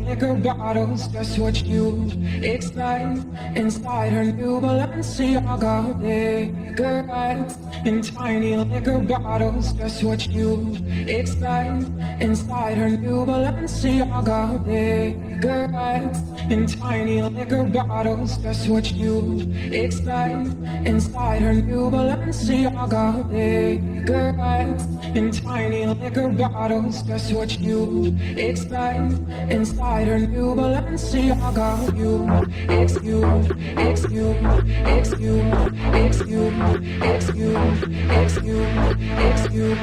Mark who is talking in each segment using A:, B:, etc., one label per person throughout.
A: bottles, just what you expect inside her new Balenciaga. Cigarettes in tiny liquor bottles, just what you expect inside her new Balenciaga. Cigarettes in tiny liquor bottles, just what you expect inside her new Balenciaga. Cigarettes in tiny liquor bottles, just what you expect inside Hide her new Balenciaga. You, ex you, ex you, ex you, ex you, you, you, you,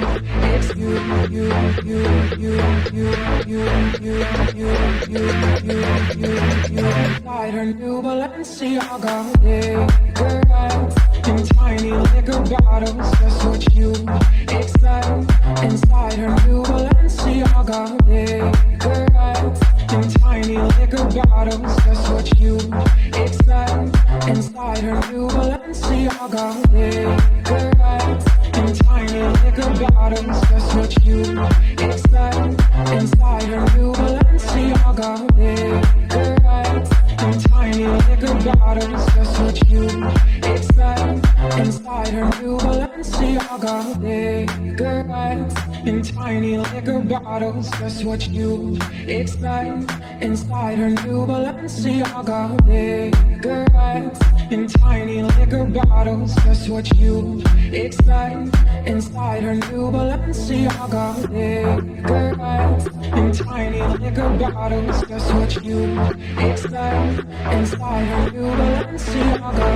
A: you, you, you, you, you, you, you, you, you, new Balenciaga. Yeah, girl, in tiny liquor bottles, just what you expect inside her new Balenciaga. Yeah, girl in tiny liquor bottles. What you expect inside her new in tiny liquor bottles. That's what you expect inside her new Balenciaga cigarettes in tiny liquor bottles. That's what you expect inside her new Balenciaga. Cigarettes in tiny liquor bottles, just what you expect inside her new Balenciaga. Cigarettes in tiny liquor bottles, just what you expect inside her new Balenciaga. Cigarettes in tiny liquor bottles, just what you expect inside her new Balenciaga.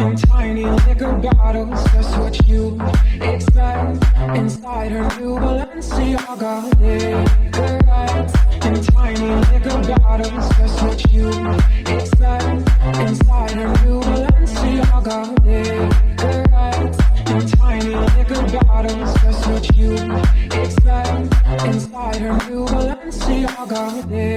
A: in tiny liquor bottles, just what you expect inside her new Balenciaga. Cigarettes in tiny liquor bottles, just what you expect inside her new Balenciaga. Cigarettes in tiny liquor bottles, just what you expect inside her new Balenciaga. Cigarettes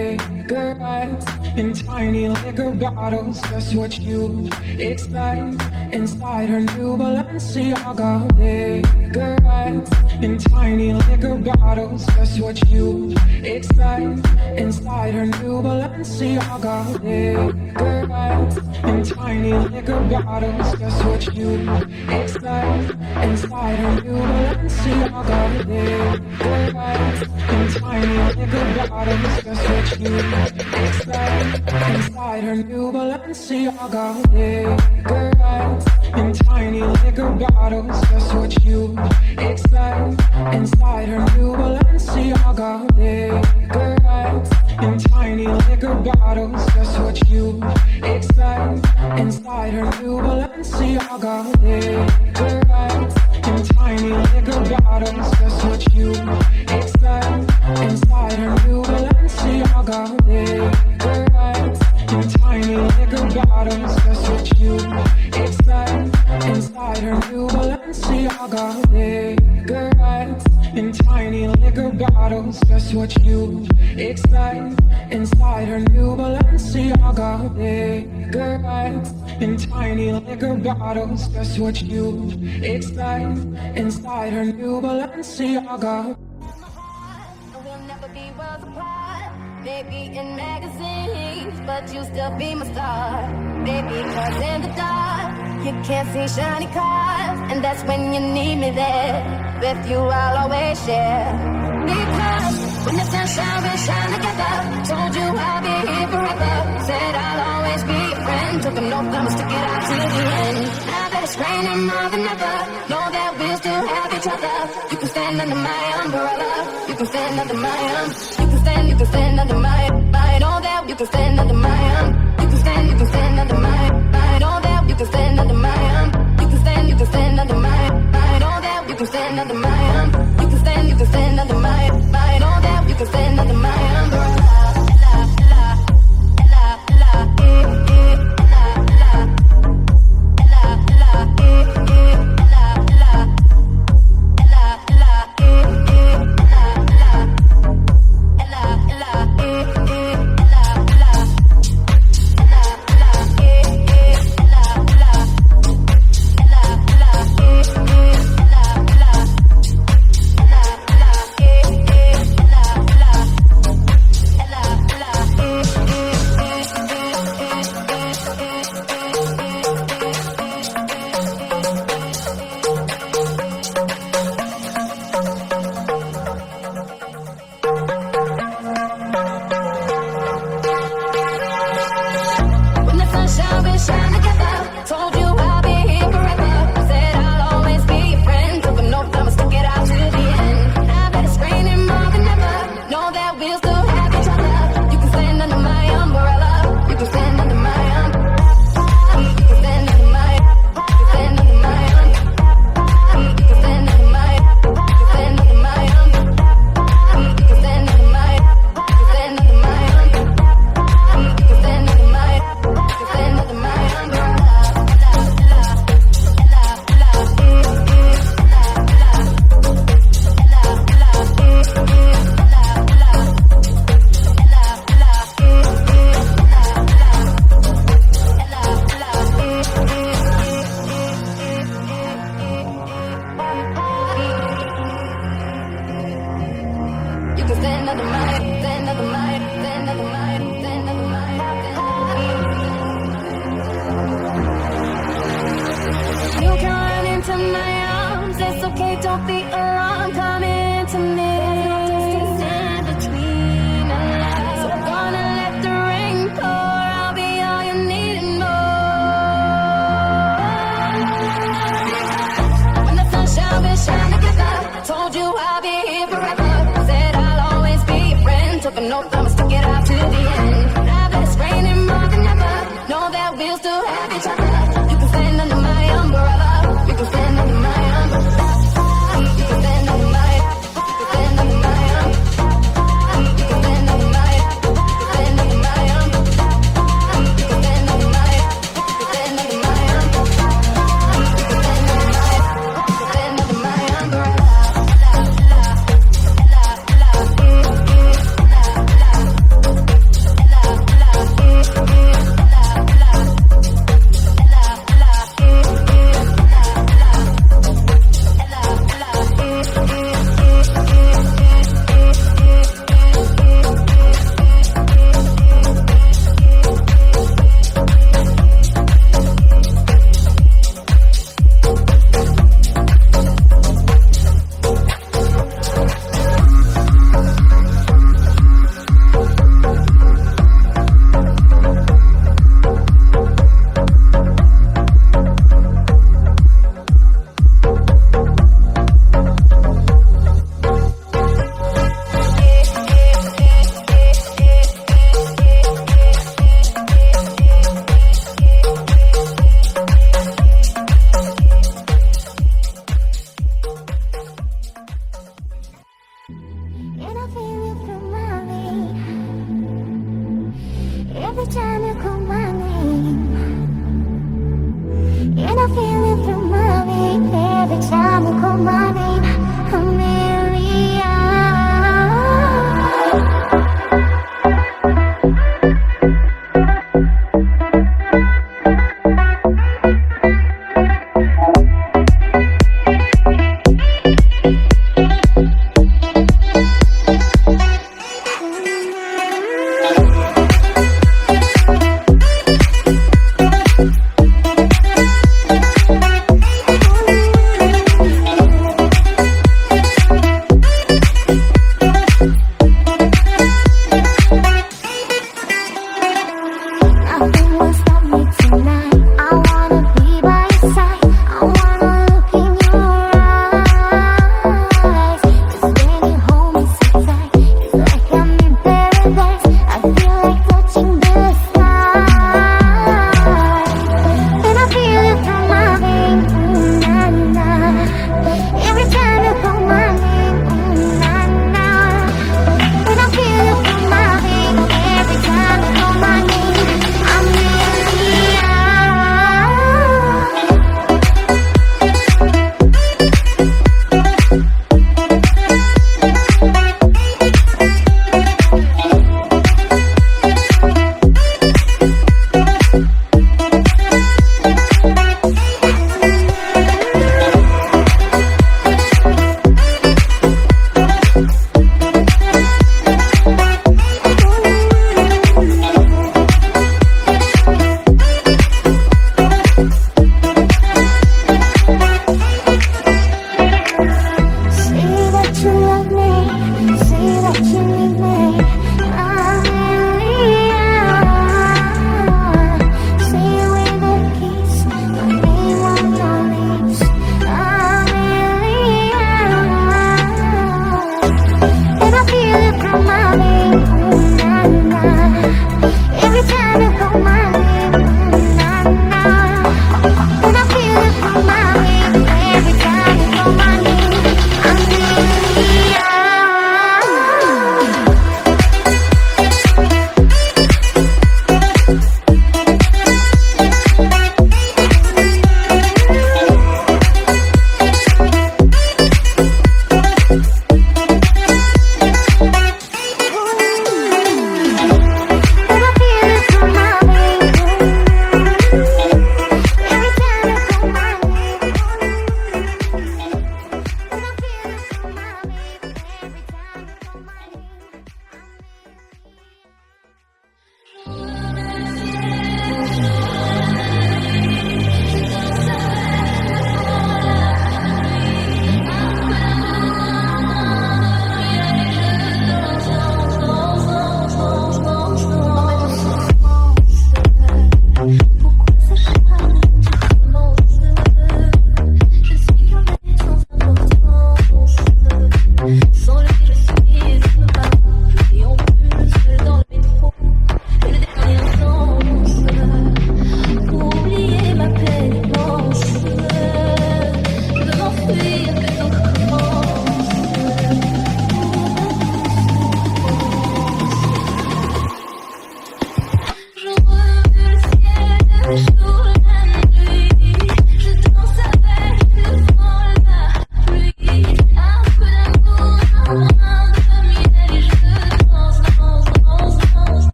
A: in tiny liquor bottles, just what you expect inside her new Balenciaga. Cigarettes in tiny liquor bottles, just what you expect inside her new Balenciaga. Cigarettes in tiny liquor bottles, just what you expect inside her new Balenciaga. Cigarettes in tiny liquor bottles, just what you expect inside her new Balenciaga. Cigarettes in tiny liquor bottles, just what you expect inside her new Balenciaga. Cigarettes in tiny liquor bottles, just what you expect inside her new Balenciaga. Cigarettes in tiny liquor bottles, just what you expect inside her new Balenciaga. Cigarettes in tiny liquor bottles, just what you expect inside her new Balenciaga. Cigarettes in tiny liquor bottles, just what you expect inside her new Balenciaga. Cigarettes in tiny liquor bottles, just what you expect inside her new Balenciaga.
B: We'll never be worlds Maybe in magazines, but you still be my star. Baby, cause in the dark, you can't see shiny cars. And that's when you need me there. With you, I'll always share. Because when the sun shine, we shine together. Told you I'll be here forever. Said I'll always be your friend. Took oath, I'ma stick it out to the end. Now that it's raining more than ever, know that we'll still have each other. You can stand under my umbrella. You can stand under my um. Stand, you can stand under my my. Know that you can stand under my um. You can stand, you can stand under my my. Know that you can stand under my um. You can stand, you can stand under my my. Know that you can stand under my um. You can stand, you can stand under my my. Know that you can stand under my umbrella.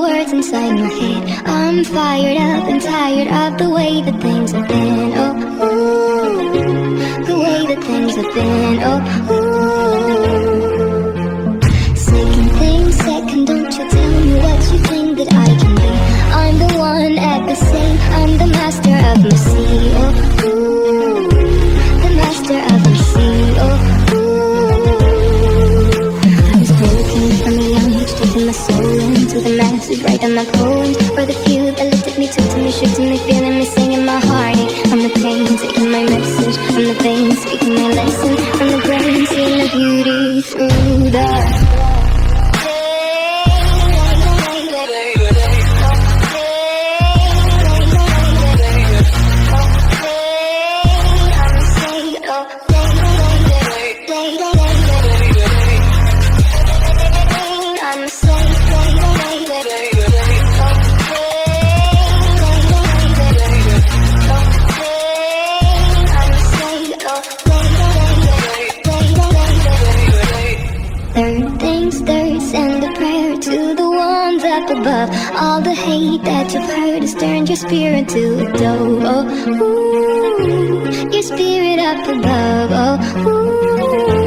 C: Words inside my head. I'm fired up and tired of the way that things have been. Oh, ooh, the way that things have been. Oh, into the masses, writing my poems for the few that looked at me, took to me, shook to me, feeling me, singing my heartache. From the pain, taking my message from the veins, speaking my lesson from the brain, seeing the beauty through the. All the hate that you've heard has turned your spirit to a dove. Oh, ooh, your spirit up above. Oh, ooh.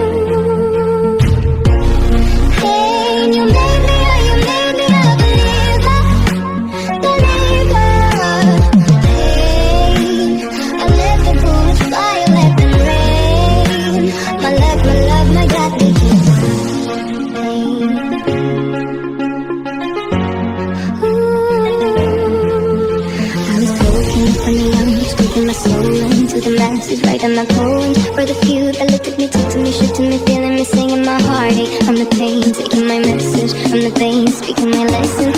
C: Writing my poems for the few that looked at me, took to me, shook to me, feeling me, singing my heartache from the pain, taking my message. From the pain, speaking my lesson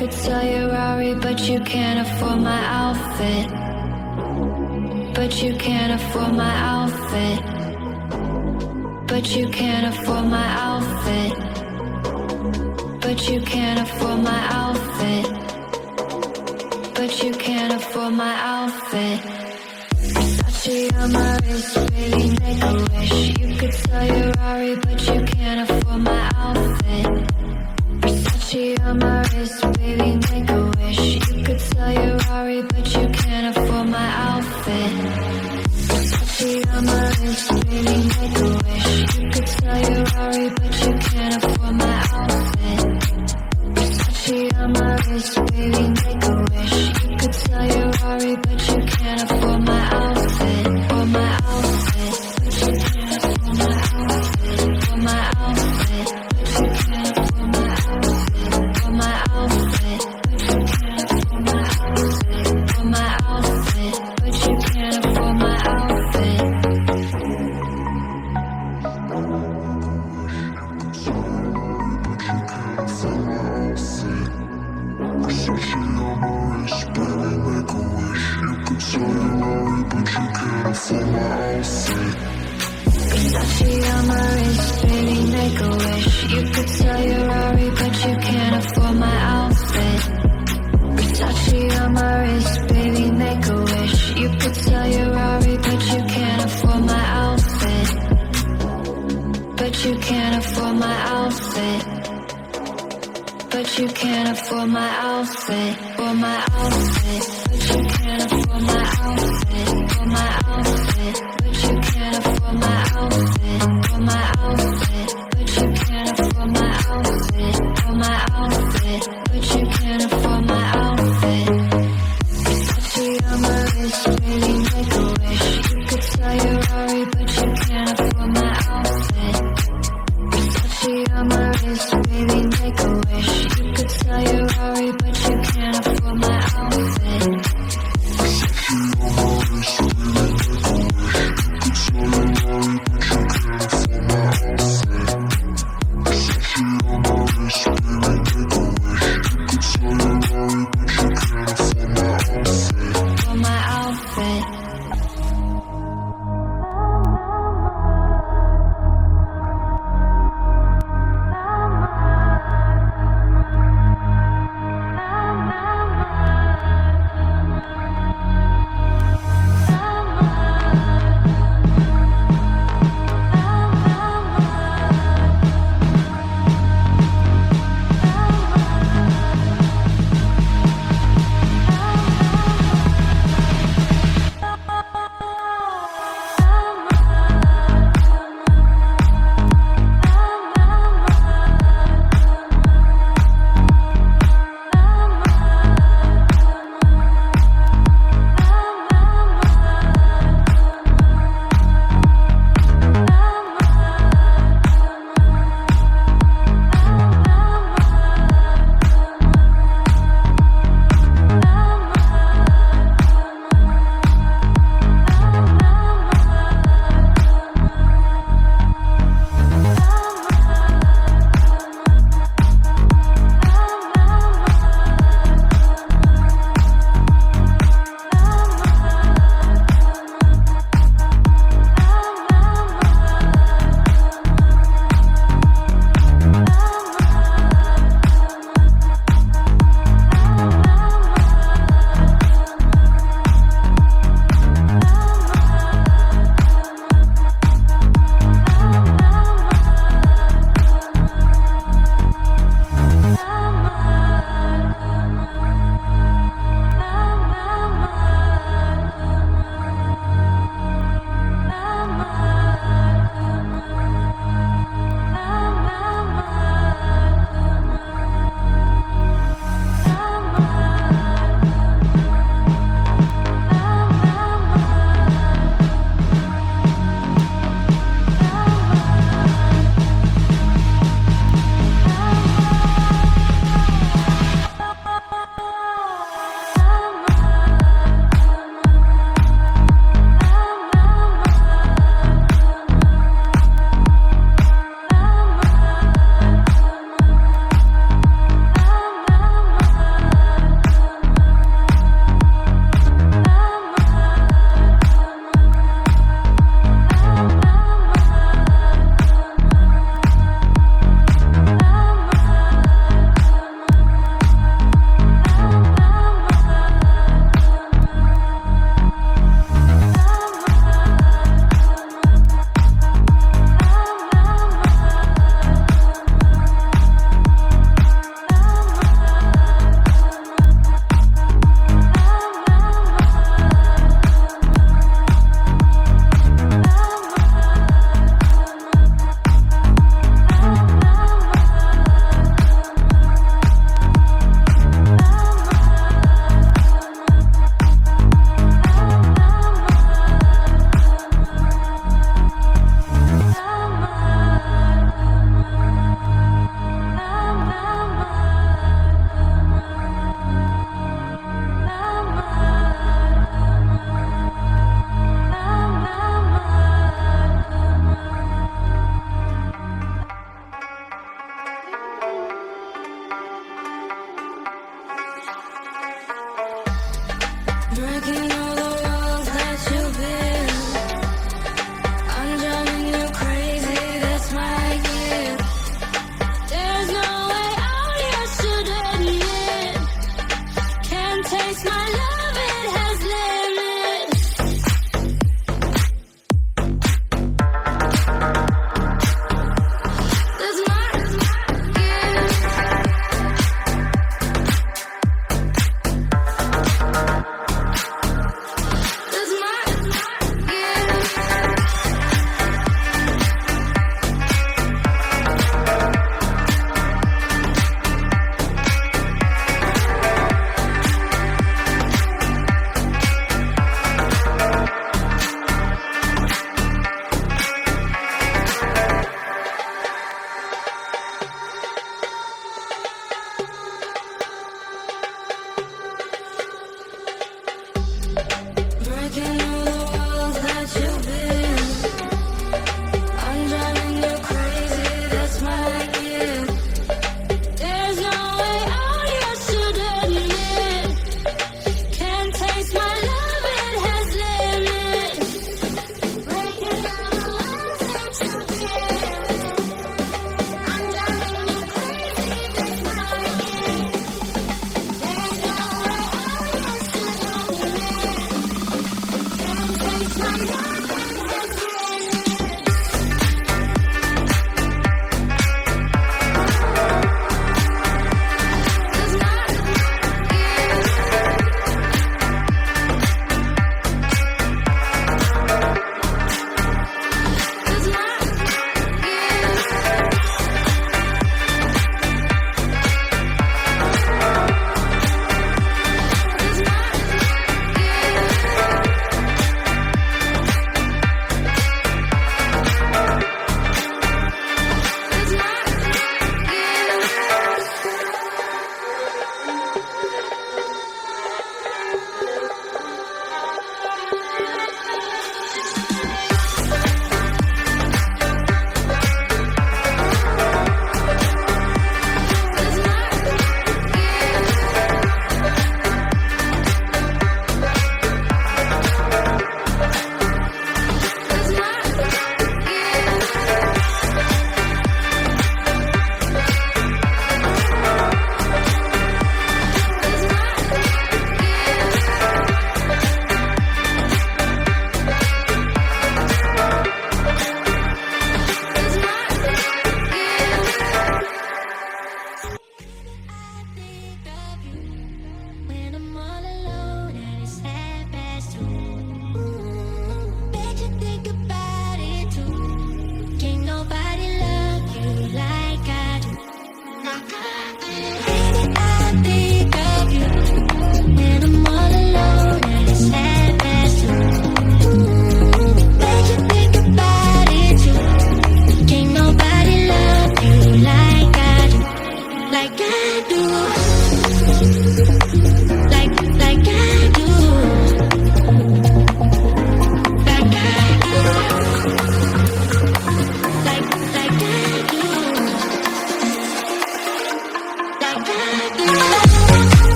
D: could sell your Rari, but you can't afford my outfit. But you can't afford my outfit. But you can't afford my outfit. But you can't afford my outfit. But you can't afford my outfit. Versace on my wrist, baby, make a wish. You could sell your Rari, but you can't afford my outfit. Versace on my wrist, baby, make a wish. You could sell your Rari, but you can't afford my outfit. Versace on my wrist, baby, make a wish. You could sell your but you can't afford my outfit. On my wrist, baby, make a wish. You could sell your but you can't afford my outfit.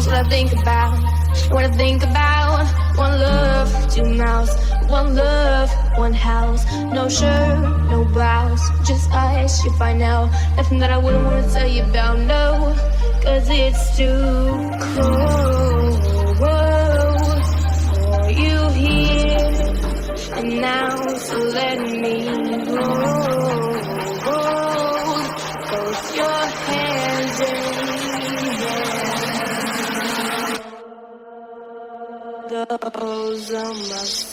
B: knows what I think about,
C: what I think about. One love, two mouths, one love, one house. No shirt, no blouse, just us, you find out. Nothing that I wouldn't want to tell you about, no, cause it's too cold for you here and now. Bozamazsın.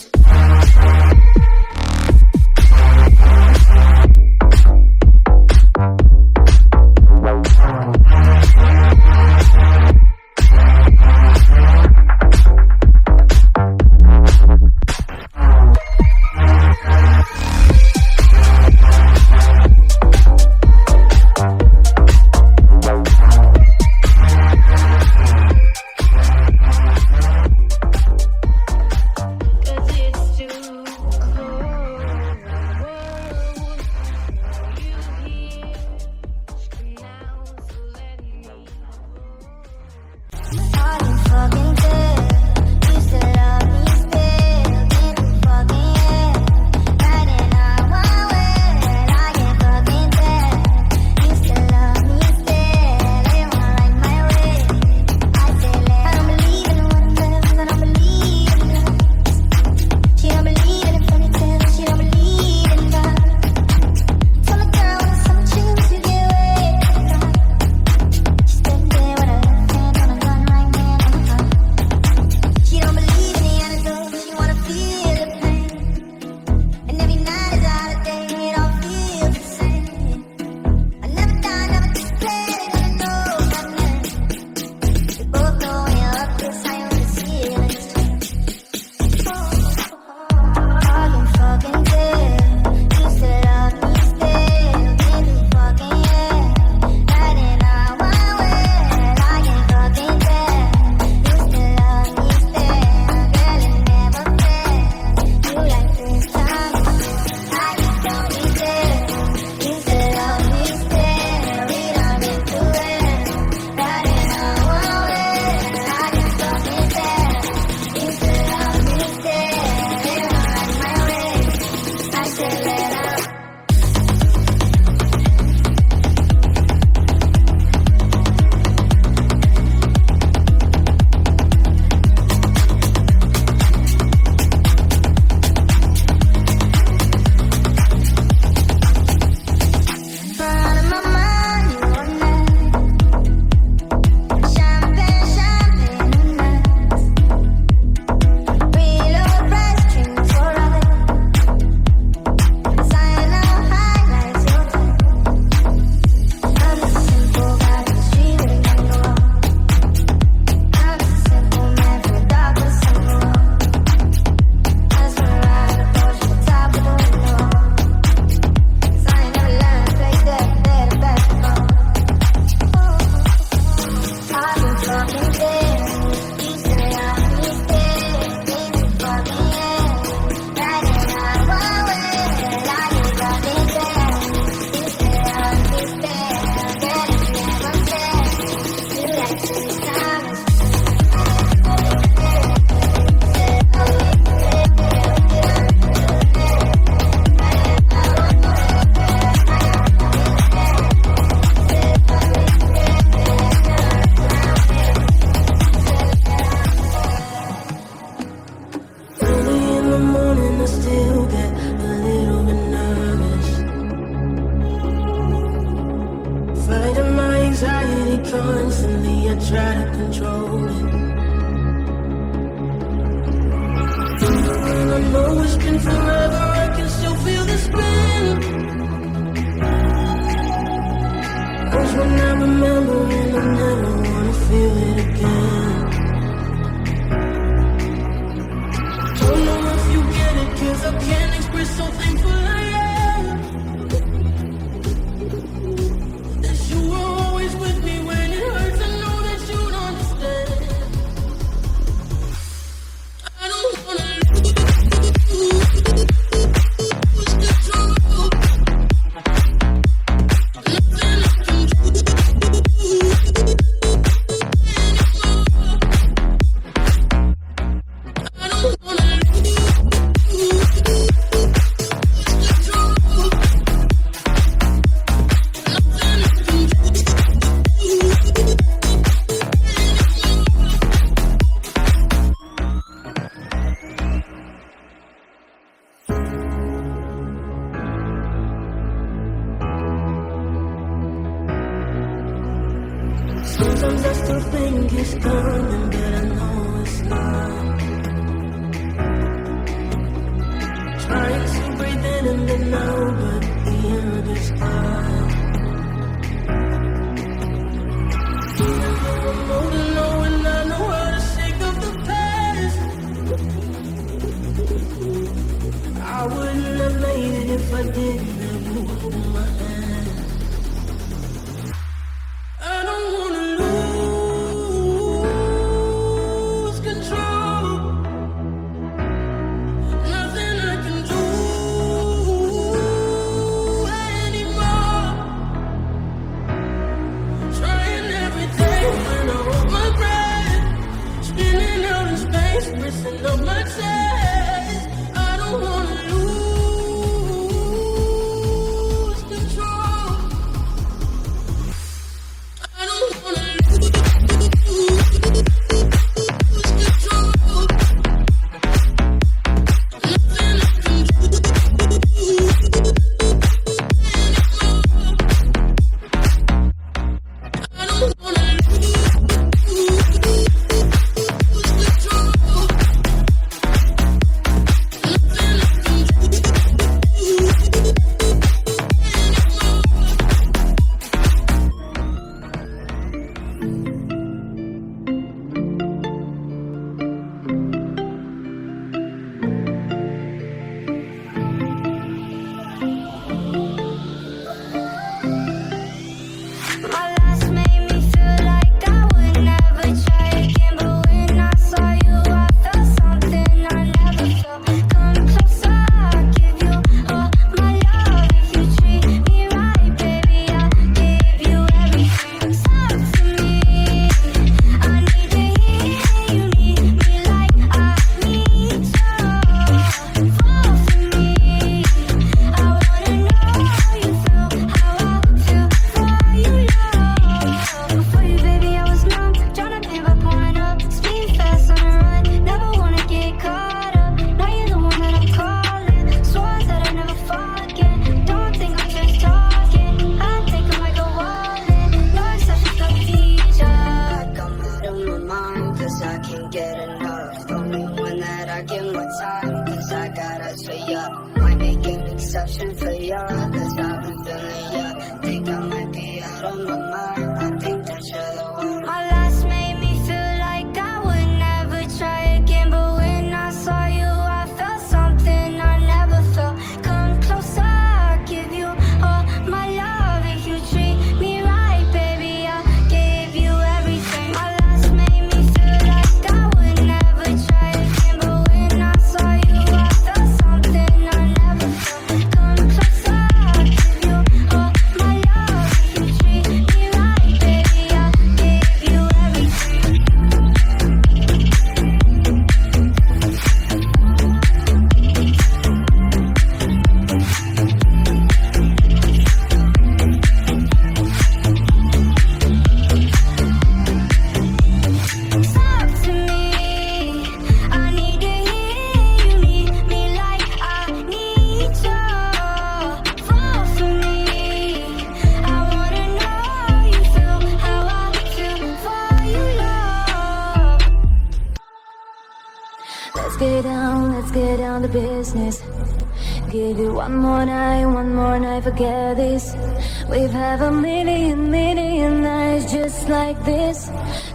C: have
D: a million, million nights just like this.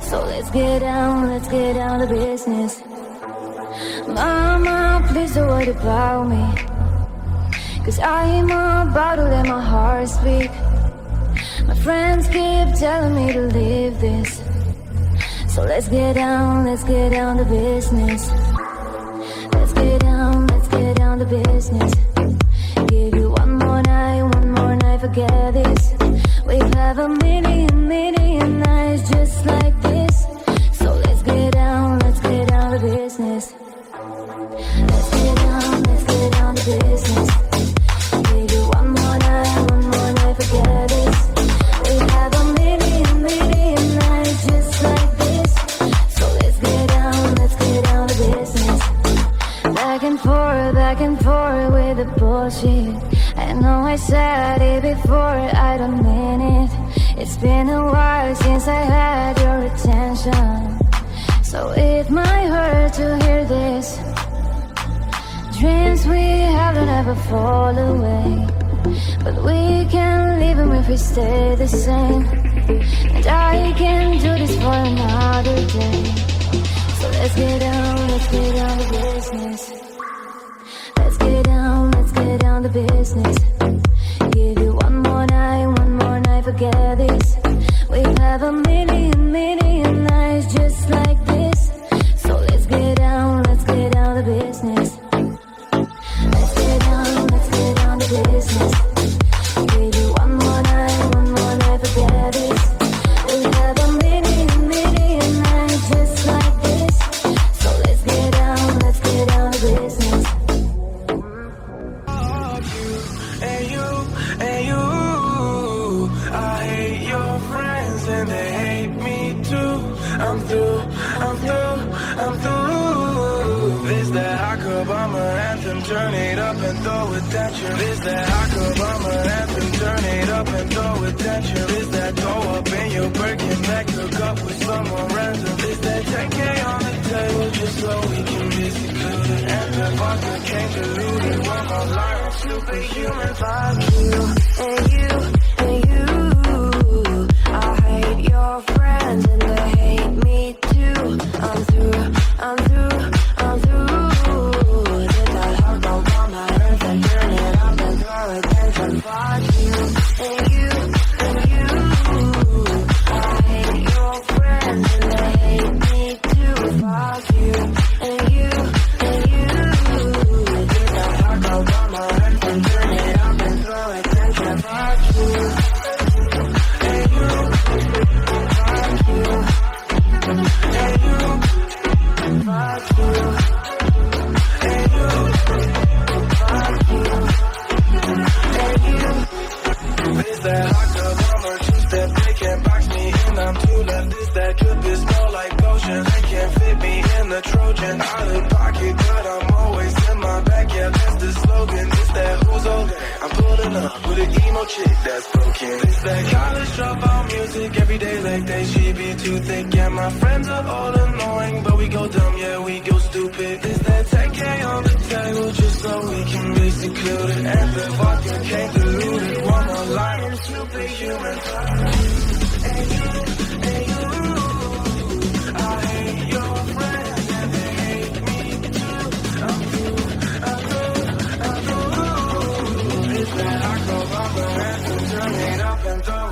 D: So let's get down, let's get down to business. Mama, please don't worry about me. Cause I am about to let my heart speak. My friends keep telling me to leave this. So let's get down, let's get down to business. Let's get down, let's get down to business. never fall away. But we can leave him if we stay the same. And I can do this for another day. So let's get down, let's get down to business. Let's get down, let's get down to business. Give you one more night, one more night, forget
E: it. fit me in the Trojan Out of pocket, but I'm always in my back. Yeah, that's the slogan, it's that who's older I'm pulling up with an emo chick that's broken. It's that college dropout music Every day like they she be too thick. Yeah, my friends are all annoying But we go dumb, yeah, we go stupid. It's that 10K on the table Just so we can be secluded. And the vodka can't dilute it One more line, human? And you Then I go bumper and turn it up and
F: down.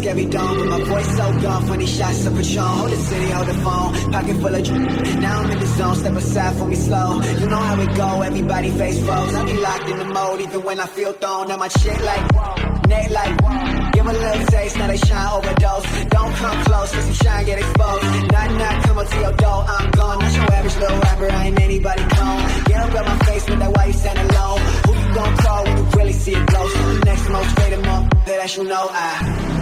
G: dusk, dawn. But my voice so gone, funny shots of Patron. Hold the city, hold the phone, pocket full of dr- Now I'm in the zone, step aside for me slow. You know how it go, everybody face foes. I be locked in the mode, even when I feel thrown. Now my shit like whoa, neck like whoa. Give a little taste, now they shine overdose. Don't come close, cause you shine get exposed. Not not come up to your door, I'm gone. Not your average little rapper, I ain't anybody clone. Get up at my face with that why you stand alone. Who you gon' call when you really see it close? Next most straight em up, that you know I.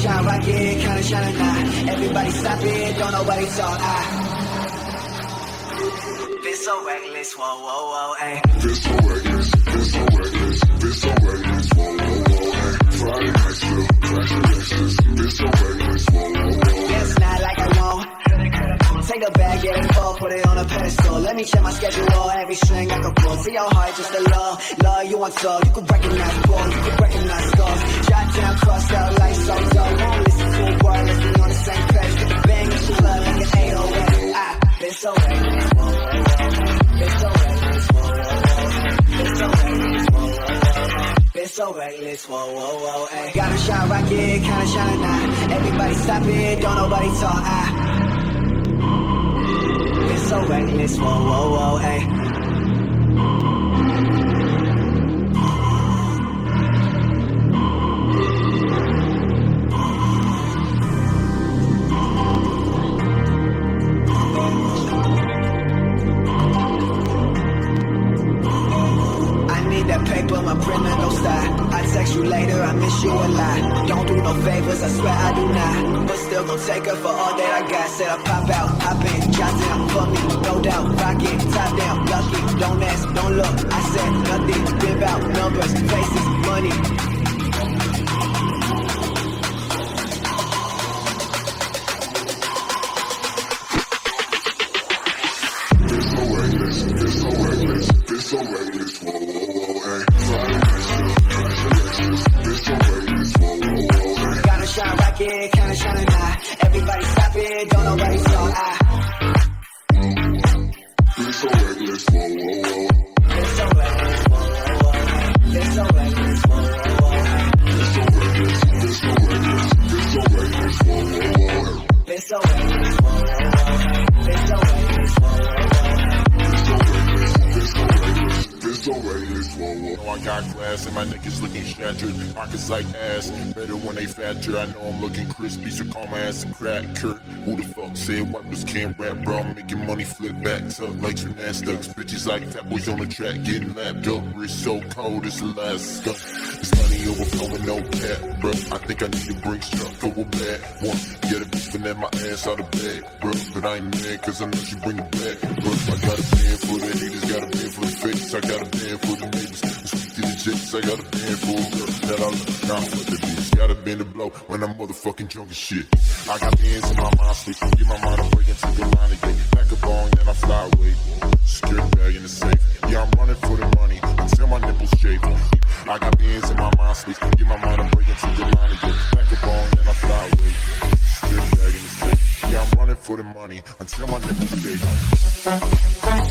G: Shine rocket, kinda shine now. Everybody stop it, don't nobody talk. I been so reckless, whoa, whoa, whoa, ayy.
H: Been so reckless, been so reckless, been so reckless, whoa, whoa, whoa, hey. Friday night still, crash the Lexus. Been so reckless,
G: Take the bag, get it full, put it on a pedestal. Let me check my schedule, every string I can pull. See your heart, just a love, love you want so. You can recognize boy, you can recognize scars. Shot down, crossed out, light so dull. Won't listen to a word, let's be on the same page. Get the bang, it's your blood like an 808. I been so whoa. Been so. Been so reckless, whoa, whoa, whoa. So whoa, ayy. Gotta shine rocket, kinda shine now. Everybody stop it, don't nobody talk, I. So reckless, whoa, whoa, whoa, ayy. Paper, my printer don't stop. I text you later, I miss you a lot. Don't do no favors, I swear I do not. But still gon' take her for all that I got. Said I pop out, hop in, jot down, for me, no doubt. Rocket, top down, lucky, don't ask, don't look. I said nothing, give out numbers, faces, money.
I: Got class and my is looking shattered. Pockets like ass, better when they fatter. I know I'm looking crispy, so call my ass a crack Kurt. Who the fuck said wipers can't rap, bro? I'm making money flip back up like gymnastics. Bitches like fat boys on the track getting lapped up. Wrist so cold, it's Alaska. It's money overflowing, no cap, bro. I think I need to bring struck for a bad one. Get a bitch at my ass out of bed, bro. But I ain't mad, cause I know she bring it back, bro. I got a band for the haters, got a band for the fakes. I got a band for the neighbors. The chicks, I got a band a girl that I love. Nah, fuck the bitch. Got a band to blow when I'm motherfucking drunk as shit. I got bands in my mind, sleep. Get my mind away into the line again. Back a bong, then I fly away. Security bag in the safe. Yeah, I'm running for the money until my nipples chafe. I got bands in my mind, sleep. Get my mind away into the line again. Back a bong, then I fly away. Security bag in the safe. Yeah, I'm running for the money until my nipples chafe.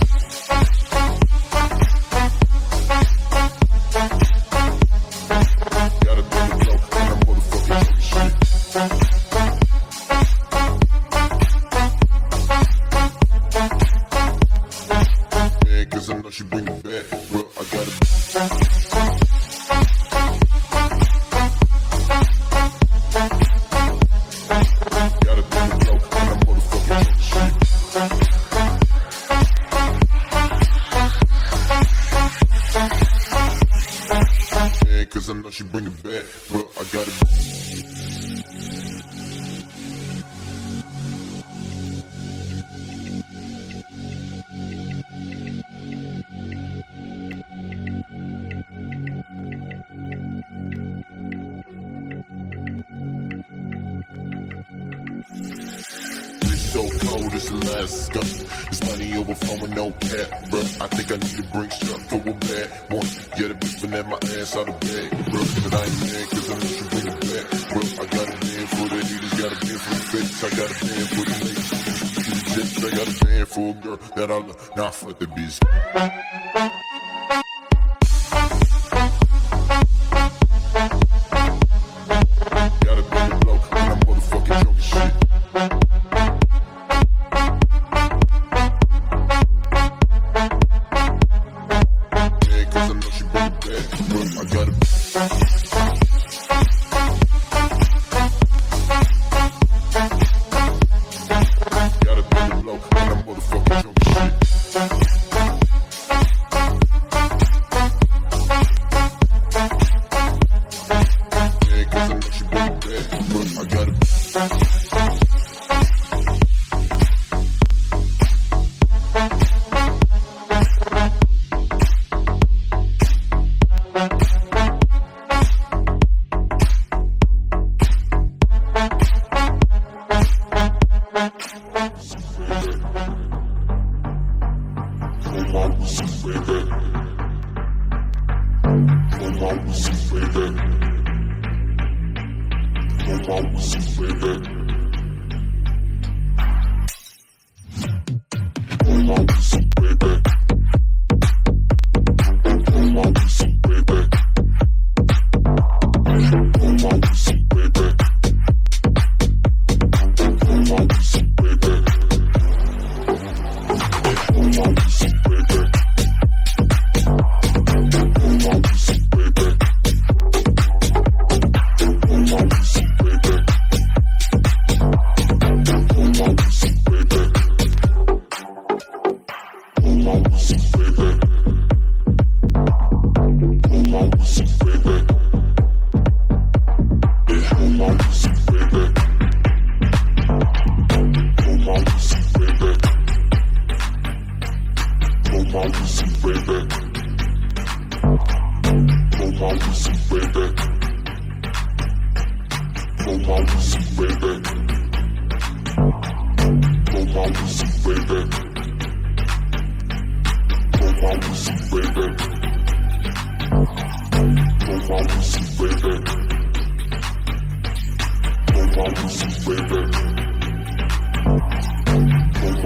I: Got a band for the for fakes. I got a band for the niggas. I got a band for a girl that I love. Now fuck the bitch.